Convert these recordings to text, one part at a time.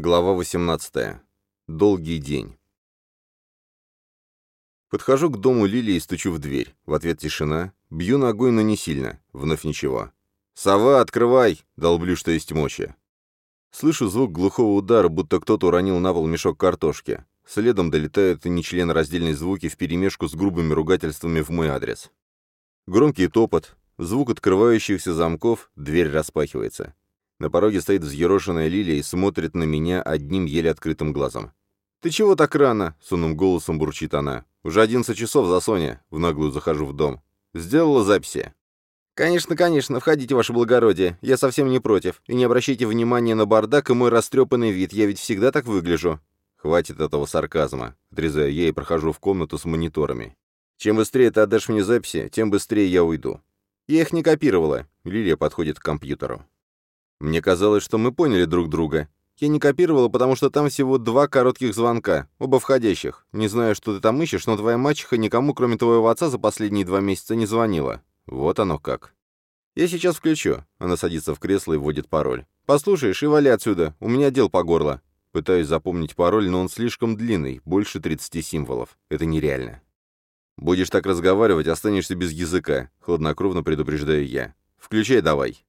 Глава 18. Долгий день. Подхожу к дому Лилии и стучу в дверь. В ответ тишина. Бью ногой, но не сильно. Вновь ничего. «Сова, открывай!» — долблю, что есть мочи. Слышу звук глухого удара, будто кто-то уронил на пол мешок картошки. Следом долетают нечленораздельные звуки вперемешку с грубыми ругательствами в мой адрес. Громкий топот, звук открывающихся замков, дверь распахивается. На пороге стоит взъерошенная Лилия и смотрит на меня одним еле открытым глазом. «Ты чего так рано?» — сонным голосом бурчит она. «Уже одиннадцать часов за Соня». В наглую захожу в дом. «Сделала записи?» «Конечно, конечно, входите, ваше благородие. Я совсем не против. И не обращайте внимания на бардак и мой растрепанный вид. Я ведь всегда так выгляжу». «Хватит этого сарказма», — отрезаю я и прохожу в комнату с мониторами. «Чем быстрее ты отдашь мне записи, тем быстрее я уйду». «Я их не копировала». Лилия подходит к компьютеру. Мне казалось, что мы поняли друг друга. Я не копировала, потому что там всего два коротких звонка, оба входящих. Не знаю, что ты там ищешь, но твоя мачеха никому, кроме твоего отца, за последние два месяца не звонила. Вот оно как. Я сейчас включу. Она садится в кресло и вводит пароль. Послушаешь и вали отсюда. У меня дел по горло. Пытаюсь запомнить пароль, но он слишком длинный, больше 30 символов. Это нереально. Будешь так разговаривать, останешься без языка, хладнокровно предупреждаю я. Включай давай.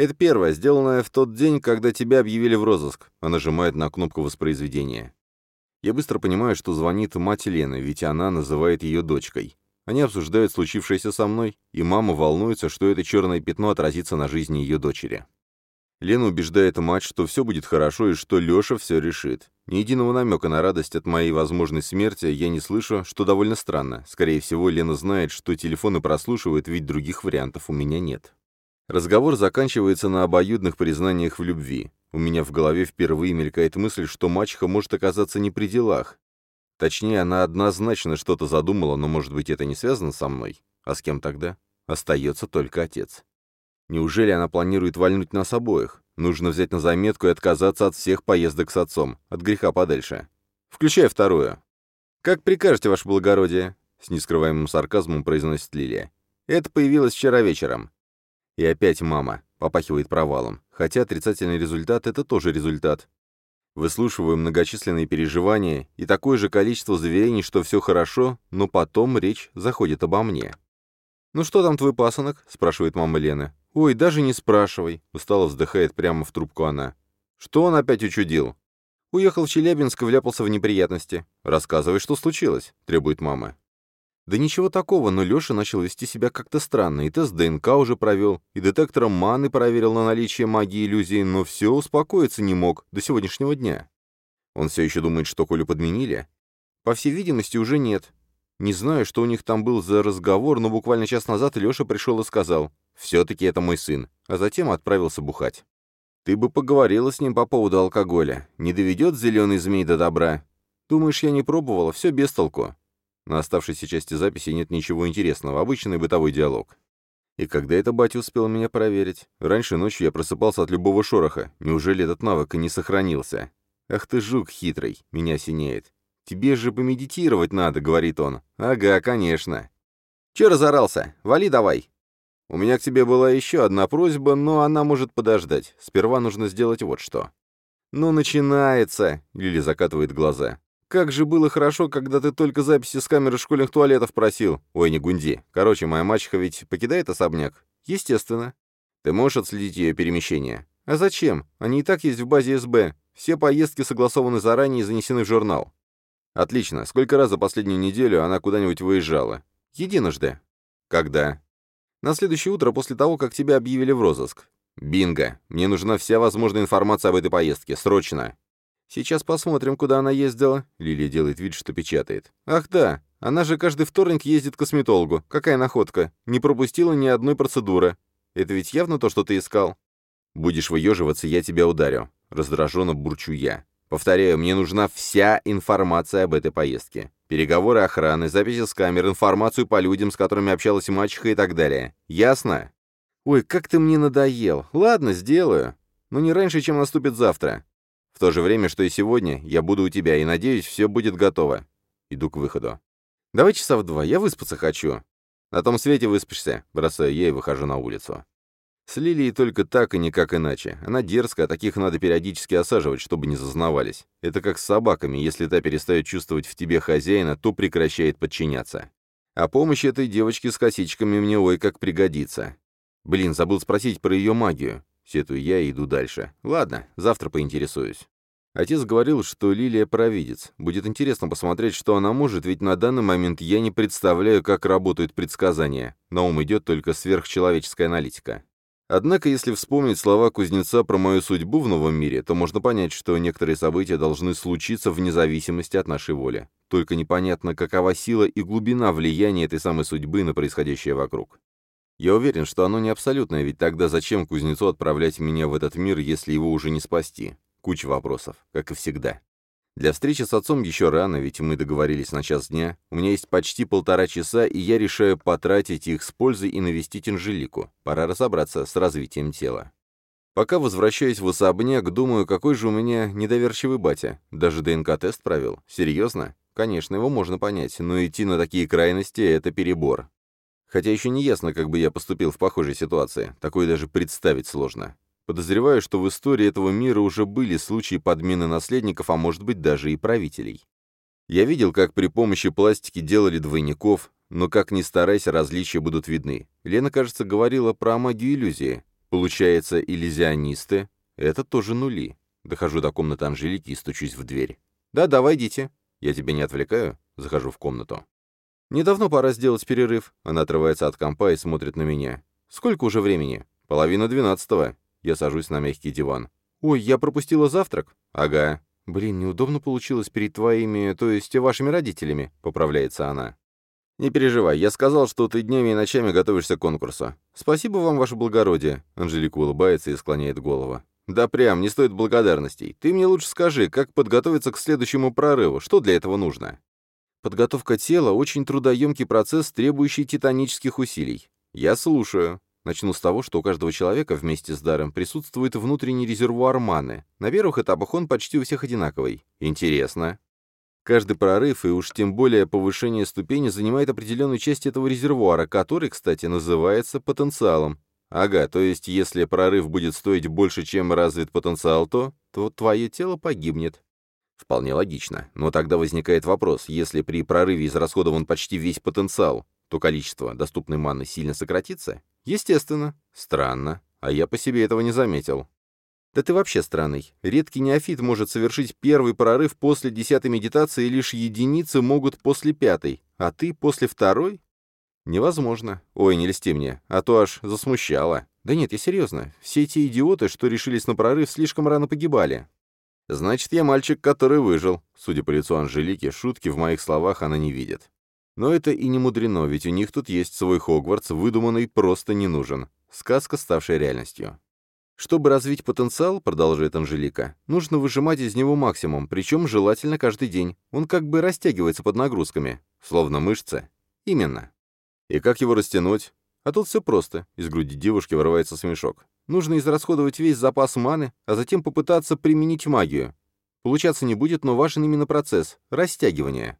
Это первое, сделанное в тот день, когда тебя объявили в розыск. Она нажимает на кнопку воспроизведения. Я быстро понимаю, что звонит мать Лены, ведь она называет ее дочкой. Они обсуждают случившееся со мной, и мама волнуется, что это черное пятно отразится на жизни ее дочери. Лена убеждает мать, что все будет хорошо и что Леша все решит. Ни единого намека на радость от моей возможной смерти я не слышу, что довольно странно. Скорее всего, Лена знает, что телефоны прослушивают, ведь других вариантов у меня нет. Разговор заканчивается на обоюдных признаниях в любви. У меня в голове впервые мелькает мысль, что мачеха может оказаться не при делах. Точнее, она однозначно что-то задумала, но, может быть, это не связано со мной? А с кем тогда? Остается только отец. Неужели она планирует вальнуть нас обоих? Нужно взять на заметку и отказаться от всех поездок с отцом, от греха подальше. Включая вторую. «Как прикажете, ваше благородие?» — с нескрываемым сарказмом произносит Лилия. «Это появилось вчера вечером. И опять мама. Попахивает провалом. Хотя отрицательный результат — это тоже результат. Выслушиваю многочисленные переживания и такое же количество заверений, что все хорошо, но потом речь заходит обо мне. «Ну что там твой пасынок?» — спрашивает мама Лены. «Ой, даже не спрашивай», — устало вздыхает прямо в трубку она. «Что он опять учудил?» «Уехал в Челябинск и вляпался в неприятности». «Рассказывай, что случилось», — требует мама. Да ничего такого, но Леша начал вести себя как-то странно, и тест ДНК уже провел, и детектором маны проверил на наличие магии иллюзии, но все успокоиться не мог до сегодняшнего дня. Он все еще думает, что Колю подменили? По всей видимости, уже нет. Не знаю, что у них там был за разговор, но буквально час назад Леша пришел и сказал, «Все-таки это мой сын», а затем отправился бухать. «Ты бы поговорила с ним по поводу алкоголя. Не доведет зеленый змей до добра?» «Думаешь, я не пробовала? Все без толку. На оставшейся части записи нет ничего интересного, обычный бытовой диалог. И когда это батя успел меня проверить? Раньше ночью я просыпался от любого шороха. Неужели этот навык и не сохранился? Ах ты жук хитрый, меня синеет. Тебе же помедитировать надо, говорит он. Ага, конечно. Че разорался? Вали давай. У меня к тебе была еще одна просьба, но она может подождать. Сперва нужно сделать вот что. «Ну, начинается!» — Лили закатывает глаза. Как же было хорошо, когда ты только записи с камеры школьных туалетов просил. Ой, не гунди. Короче, моя мачеха ведь покидает особняк? Естественно. Ты можешь отследить ее перемещение? А зачем? Они и так есть в базе СБ. Все поездки согласованы заранее и занесены в журнал. Отлично. Сколько раз за последнюю неделю она куда-нибудь выезжала? Единожды. Когда? На следующее утро после того, как тебя объявили в розыск. Бинго. Мне нужна вся возможная информация об этой поездке. Срочно. «Сейчас посмотрим, куда она ездила». Лилия делает вид, что печатает. «Ах да, она же каждый вторник ездит к косметологу. Какая находка. Не пропустила ни одной процедуры. Это ведь явно то, что ты искал». «Будешь выеживаться, я тебя ударю». Раздраженно бурчу я. Повторяю, мне нужна вся информация об этой поездке. Переговоры охраны, записи с камер, информацию по людям, с которыми общалась мачеха и так далее. Ясно? Ой, как ты мне надоел. Ладно, сделаю. Но не раньше, чем наступит завтра. В то же время, что и сегодня, я буду у тебя, и, надеюсь, все будет готово. Иду к выходу. Давай часа в два, я выспаться хочу. На том свете выспишься, бросаю я и выхожу на улицу. С Лилией только так и никак иначе. Она дерзкая, а таких надо периодически осаживать, чтобы не зазнавались. Это как с собаками, если та перестает чувствовать в тебе хозяина, то прекращает подчиняться. А помощь этой девочке с косичками мне ой как пригодится. Блин, забыл спросить про ее магию. Сетую я и иду дальше. Ладно, завтра поинтересуюсь. Отец говорил, что Лилия провидец. Будет интересно посмотреть, что она может, ведь на данный момент я не представляю, как работают предсказания. На ум идет только сверхчеловеческая аналитика. Однако, если вспомнить слова кузнеца про мою судьбу в новом мире, то можно понять, что некоторые события должны случиться вне зависимости от нашей воли. Только непонятно, какова сила и глубина влияния этой самой судьбы на происходящее вокруг. Я уверен, что оно не абсолютное, ведь тогда зачем кузнецу отправлять меня в этот мир, если его уже не спасти? Куча вопросов, как и всегда. Для встречи с отцом еще рано, ведь мы договорились на час дня. У меня есть почти полтора часа, и я решаю потратить их с пользой и навестить Анжелику. Пора разобраться с развитием тела. Пока возвращаюсь в особняк, думаю, какой же у меня недоверчивый батя. Даже ДНК-тест провел. Серьезно? Конечно, его можно понять, но идти на такие крайности — это перебор. Хотя еще не ясно, как бы я поступил в похожей ситуации. Такое даже представить сложно. Подозреваю, что в истории этого мира уже были случаи подмены наследников, а может быть даже и правителей. Я видел, как при помощи пластики делали двойников, но как ни старайся, различия будут видны. Лена, кажется, говорила про магию иллюзии. Получается, иллюзионисты — это тоже нули. Дохожу до комнаты Анжелики и стучусь в дверь. «Да, давай, идите. Я тебя не отвлекаю?» Захожу в комнату. «Недавно пора сделать перерыв». Она отрывается от компа и смотрит на меня. «Сколько уже времени?» «Половина двенадцатого». Я сажусь на мягкий диван. «Ой, я пропустила завтрак?» «Ага». «Блин, неудобно получилось перед твоими, то есть вашими родителями», — поправляется она. «Не переживай, я сказал, что ты днями и ночами готовишься к конкурсу. Спасибо вам, ваше благородие», — Анжелика улыбается и склоняет голову. «Да прям, не стоит благодарностей. Ты мне лучше скажи, как подготовиться к следующему прорыву, что для этого нужно?» «Подготовка тела — очень трудоемкий процесс, требующий титанических усилий. Я слушаю». Начну с того, что у каждого человека вместе с даром присутствует внутренний резервуар маны. На первых этапах он почти у всех одинаковый. Интересно. Каждый прорыв, и уж тем более повышение ступени, занимает определенную часть этого резервуара, который, кстати, называется потенциалом. Ага, то есть если прорыв будет стоить больше, чем развит потенциал, то, то твое тело погибнет. Вполне логично. Но тогда возникает вопрос, если при прорыве израсходован почти весь потенциал, то количество доступной маны сильно сократится? Естественно. Странно. А я по себе этого не заметил. Да ты вообще странный. Редкий неофит может совершить первый прорыв после десятой медитации, и лишь единицы могут после пятой, а ты после второй? Невозможно. Ой, не льсти мне, а то аж засмущало. Да нет, я серьезно. Все эти идиоты, что решились на прорыв, слишком рано погибали. Значит, я мальчик, который выжил. Судя по лицу Анжелики, шутки в моих словах она не видит. Но это и не мудрено, ведь у них тут есть свой Хогвартс, выдуманный просто не нужен. Сказка, ставшая реальностью. Чтобы развить потенциал, продолжает Анжелика, нужно выжимать из него максимум, причем желательно каждый день. Он как бы растягивается под нагрузками, словно мышцы. Именно. И как его растянуть? А тут все просто. Из груди девушки вырывается смешок. Нужно израсходовать весь запас маны, а затем попытаться применить магию. Получаться не будет, но важен именно процесс — растягивания.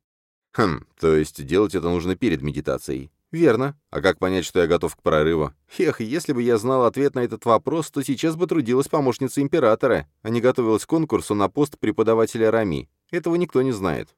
Хм, то есть делать это нужно перед медитацией. Верно. А как понять, что я готов к прорыву? Эх, если бы я знал ответ на этот вопрос, то сейчас бы трудилась помощница императора, а не готовилась к конкурсу на пост преподавателя Рами. Этого никто не знает.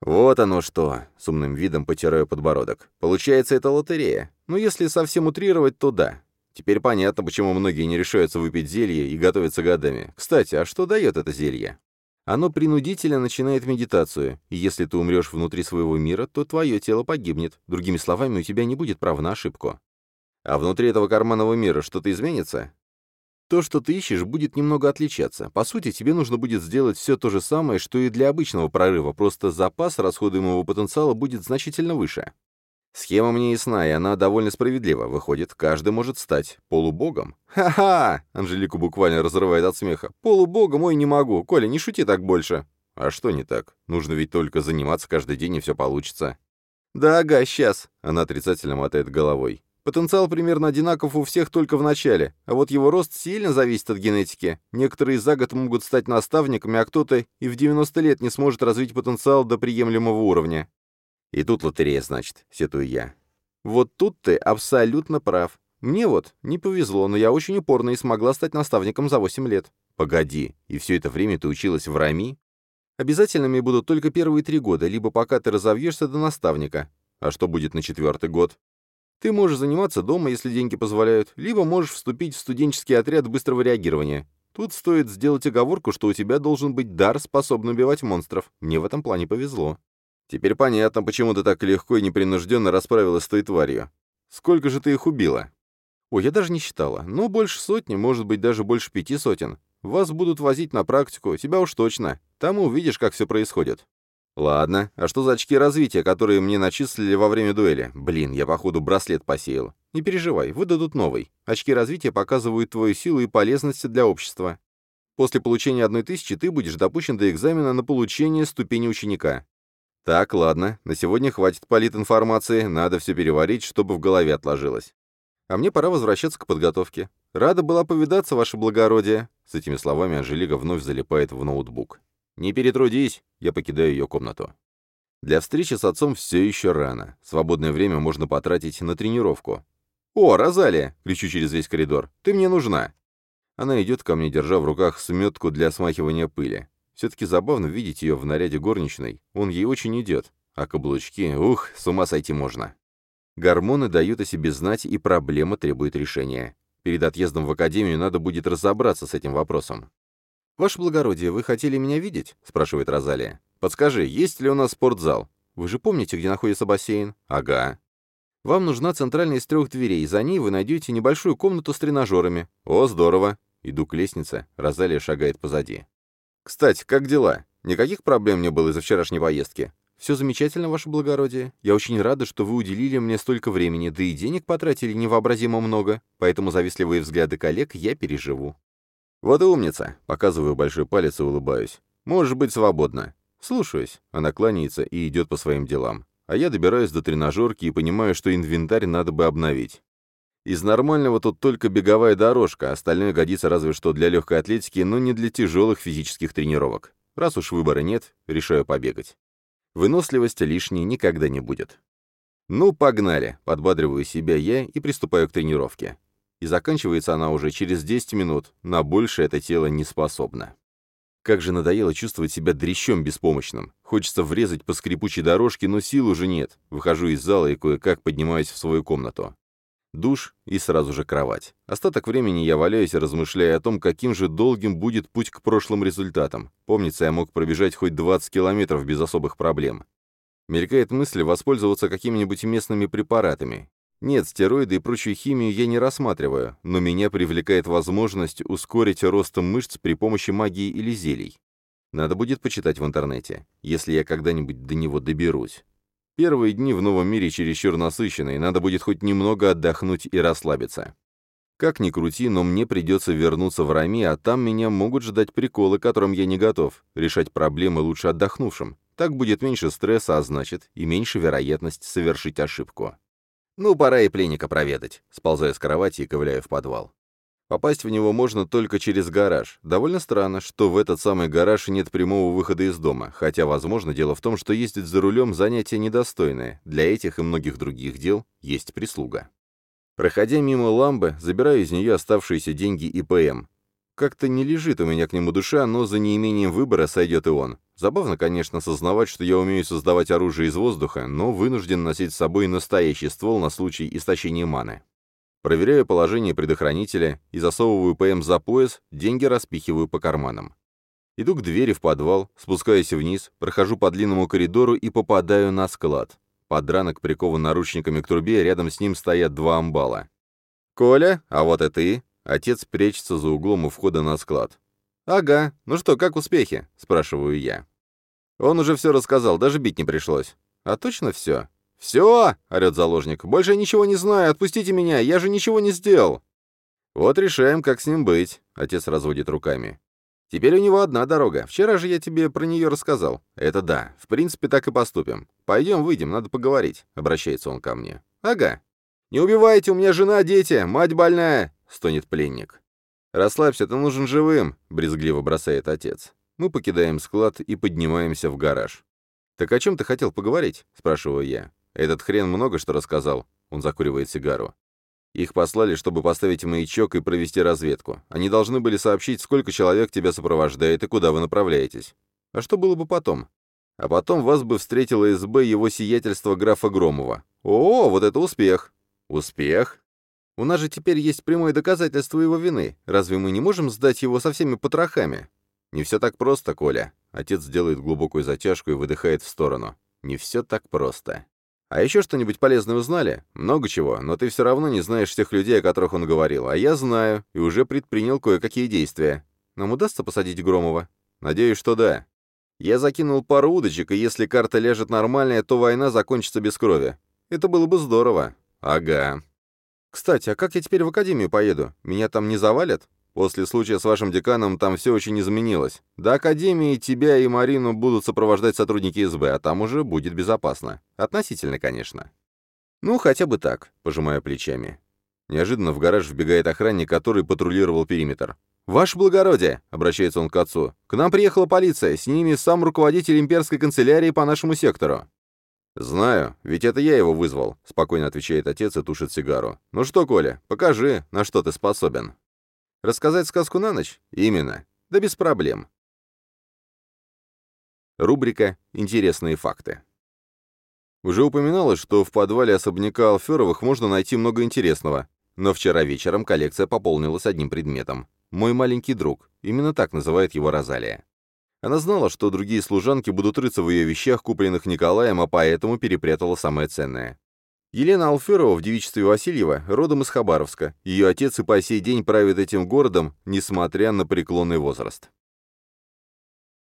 Вот оно что, с умным видом потираю подбородок. Получается, это лотерея. Но если совсем утрировать, то да. Теперь понятно, почему многие не решаются выпить зелье и готовятся годами. Кстати, а что дает это зелье? Оно принудительно начинает медитацию, и если ты умрешь внутри своего мира, то твое тело погибнет. Другими словами, у тебя не будет права на ошибку. А внутри этого карманного мира что-то изменится? То, что ты ищешь, будет немного отличаться. По сути, тебе нужно будет сделать все то же самое, что и для обычного прорыва, просто запас расходуемого потенциала будет значительно выше. Схема мне ясна, и она довольно справедлива. Выходит, каждый может стать полубогом. «Ха-ха!» — Анжелику буквально разрывает от смеха. «Полубогом, ой, не могу. Коля, не шути так больше». «А что не так? Нужно ведь только заниматься каждый день, и все получится». «Да, ага, сейчас», — она отрицательно мотает головой. «Потенциал примерно одинаков у всех только в начале, а вот его рост сильно зависит от генетики. Некоторые за год могут стать наставниками, а кто-то и в 90 лет не сможет развить потенциал до приемлемого уровня. И тут лотерея, значит, сетую я. Вот тут ты абсолютно прав. Мне вот не повезло, но я очень упорна и смогла стать наставником за 8 лет. Погоди, и все это время ты училась в РАМИ? Обязательными будут только первые три года, либо пока ты разовьешься до наставника. А что будет на четвертый год? Ты можешь заниматься дома, если деньги позволяют, либо можешь вступить в студенческий отряд быстрого реагирования. Тут стоит сделать оговорку, что у тебя должен быть дар, способный убивать монстров. Мне в этом плане повезло. Теперь понятно, почему ты так легко и непринужденно расправилась с той тварью. Сколько же ты их убила? Ой, я даже не считала. Ну, больше сотни, может быть, даже больше пяти сотен. Вас будут возить на практику, тебя уж точно. Там увидишь, как все происходит. Ладно, а что за очки развития, которые мне начислили во время дуэли? Блин, я, походу, браслет посеял. Не переживай, выдадут новый. Очки развития показывают твою силу и полезность для общества. После получения одной тысячи ты будешь допущен до экзамена на получение ступени ученика. Так, ладно, на сегодня хватит политинформации, надо все переварить, чтобы в голове отложилось. А мне пора возвращаться к подготовке. Рада была повидаться, ваше благородие». С этими словами Анжелика вновь залипает в ноутбук. «Не перетрудись!» Я покидаю ее комнату. Для встречи с отцом все еще рано. Свободное время можно потратить на тренировку. «О, Розалия!» — кричу через весь коридор. «Ты мне нужна!» Она идет ко мне, держа в руках сметку для смахивания пыли. Все-таки забавно видеть ее в наряде горничной. Он ей очень идет. А каблучки, ух, с ума сойти можно. Гормоны дают о себе знать, и проблема требует решения. Перед отъездом в академию надо будет разобраться с этим вопросом. «Ваше благородие, вы хотели меня видеть?» — спрашивает Розалия. «Подскажи, есть ли у нас спортзал? Вы же помните, где находится бассейн?» «Ага». «Вам нужна центральная из трех дверей, за ней вы найдете небольшую комнату с тренажерами». «О, здорово!» Иду к лестнице, Розалия шагает позади. «Кстати, как дела? Никаких проблем не было из-за вчерашней поездки?» «Все замечательно, ваше благородие. Я очень рада, что вы уделили мне столько времени, да и денег потратили невообразимо много, поэтому завистливые взгляды коллег я переживу». «Вот и умница!» — показываю большой палец и улыбаюсь. «Можешь быть свободна». «Слушаюсь». Она кланяется и идет по своим делам. А я добираюсь до тренажерки и понимаю, что инвентарь надо бы обновить. Из нормального тут только беговая дорожка, остальное годится разве что для легкой атлетики, но не для тяжелых физических тренировок. Раз уж выбора нет, решаю побегать. Выносливости лишней никогда не будет. Ну, погнали, подбадриваю себя я и приступаю к тренировке. И заканчивается она уже через 10 минут, на больше это тело не способно. Как же надоело чувствовать себя дрящом беспомощным. Хочется врезать по скрипучей дорожке, но сил уже нет. Выхожу из зала и кое-как поднимаюсь в свою комнату. Душ и сразу же кровать. Остаток времени я валяюсь, размышляя о том, каким же долгим будет путь к прошлым результатам. Помнится, я мог пробежать хоть 20 километров без особых проблем. Мелькает мысль воспользоваться какими-нибудь местными препаратами. Нет, стероиды и прочую химию я не рассматриваю, но меня привлекает возможность ускорить рост мышц при помощи магии или зелий. Надо будет почитать в интернете, если я когда-нибудь до него доберусь. Первые дни в новом мире чересчур насыщенные, надо будет хоть немного отдохнуть и расслабиться. Как ни крути, но мне придется вернуться в Рами, а там меня могут ждать приколы, которым я не готов. Решать проблемы лучше отдохнувшим. Так будет меньше стресса, а значит, и меньше вероятность совершить ошибку. Ну, пора и пленника проведать, сползая с кровати и ковыляя в подвал. Попасть в него можно только через гараж. Довольно странно, что в этот самый гараж нет прямого выхода из дома, хотя, возможно, дело в том, что ездить за рулем занятие недостойное. Для этих и многих других дел есть прислуга. Проходя мимо ламбы, забираю из нее оставшиеся деньги и ПМ. Как-то не лежит у меня к нему душа, но за неимением выбора сойдет и он. Забавно, конечно, сознавать, что я умею создавать оружие из воздуха, но вынужден носить с собой настоящий ствол на случай истощения маны. Проверяю положение предохранителя и засовываю ПМ за пояс, деньги распихиваю по карманам. Иду к двери в подвал, спускаюсь вниз, прохожу по длинному коридору и попадаю на склад. Подранок прикован наручниками к трубе, рядом с ним стоят два амбала. «Коля, а вот и ты!» Отец прячется за углом у входа на склад. «Ага, ну что, как успехи?» – спрашиваю я. Он уже все рассказал, даже бить не пришлось. «А точно все?» «Все!» — орет заложник. «Больше я ничего не знаю, отпустите меня, я же ничего не сделал!» «Вот решаем, как с ним быть», — отец разводит руками. «Теперь у него одна дорога. Вчера же я тебе про нее рассказал». «Это да. В принципе, так и поступим. Пойдем, выйдем, надо поговорить», — обращается он ко мне. «Ага». «Не убивайте, у меня жена, дети, мать больная», — стонет пленник. «Расслабься, ты нужен живым», — брезгливо бросает отец. Мы покидаем склад и поднимаемся в гараж. «Так о чем ты хотел поговорить?» — спрашиваю я. Этот хрен много что рассказал. Он закуривает сигару. Их послали, чтобы поставить маячок и провести разведку. Они должны были сообщить, сколько человек тебя сопровождает и куда вы направляетесь. А что было бы потом? А потом вас бы встретило СБ его сиятельство графа Громова. О, вот это успех! Успех? У нас же теперь есть прямое доказательство его вины. Разве мы не можем сдать его со всеми потрохами? Не все так просто, Коля. Отец делает глубокую затяжку и выдыхает в сторону. Не все так просто. А еще что-нибудь полезное узнали? Много чего, но ты все равно не знаешь тех людей, о которых он говорил. А я знаю, и уже предпринял кое-какие действия. Нам удастся посадить Громова? Надеюсь, что да. Я закинул пару удочек, и если карта ляжет нормальная, то война закончится без крови. Это было бы здорово. Ага. Кстати, а как я теперь в академию поеду? Меня там не завалят? После случая с вашим деканом там все очень изменилось. До Академии тебя и Марину будут сопровождать сотрудники СБ, а там уже будет безопасно. Относительно, конечно. Ну, хотя бы так, пожимая плечами. Неожиданно в гараж вбегает охранник, который патрулировал периметр. «Ваше благородие!» — обращается он к отцу. «К нам приехала полиция, с ними сам руководитель имперской канцелярии по нашему сектору». «Знаю, ведь это я его вызвал», — спокойно отвечает отец и тушит сигару. «Ну что, Коля, покажи, на что ты способен». Рассказать сказку на ночь? Именно. Да без проблем. Рубрика «Интересные факты». Уже упоминалось, что в подвале особняка Алферовых можно найти много интересного, но вчера вечером коллекция пополнилась одним предметом. «Мой маленький друг», именно так называет его Розалия. Она знала, что другие служанки будут рыться в ее вещах, купленных Николаем, а поэтому перепрятала самое ценное. Елена Алферова в девичестве Васильева родом из Хабаровска. Ее отец и по сей день правит этим городом, несмотря на преклонный возраст.